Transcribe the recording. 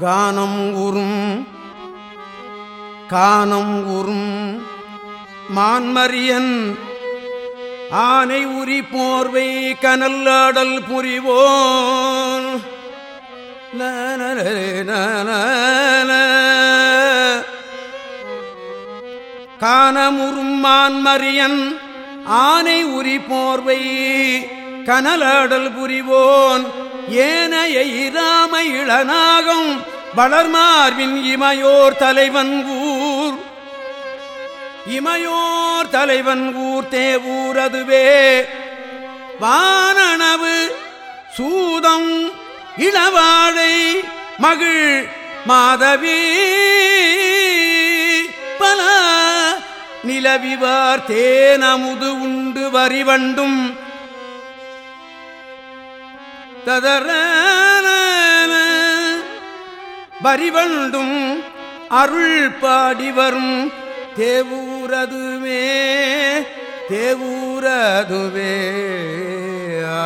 கானம் உறும் கானம் உறும். மான்மரியன் ஆனை உரி போர்வை கனல்லாடல் புரிவோன். கானமுறும் மான்மரியன் ஆனை உரி போர்வை கனலாடல் புரிவோன். ஏனைய இராம இளநாகம் வளர்மார்பின் இமையோர் தலைவன் ஊர். இமையோர் தலைவன் ஊர் தேவூர் அதுவே வானனவு சூதம் இளவாழை மகிழ் மாதவி. பல நிலவிவார் தேனமுது உண்டு வரிவண்டும் ததர பரிவண்டும் அருள் பாடி வரும் தேவூரதுவே தேவூரதுவே. ஆ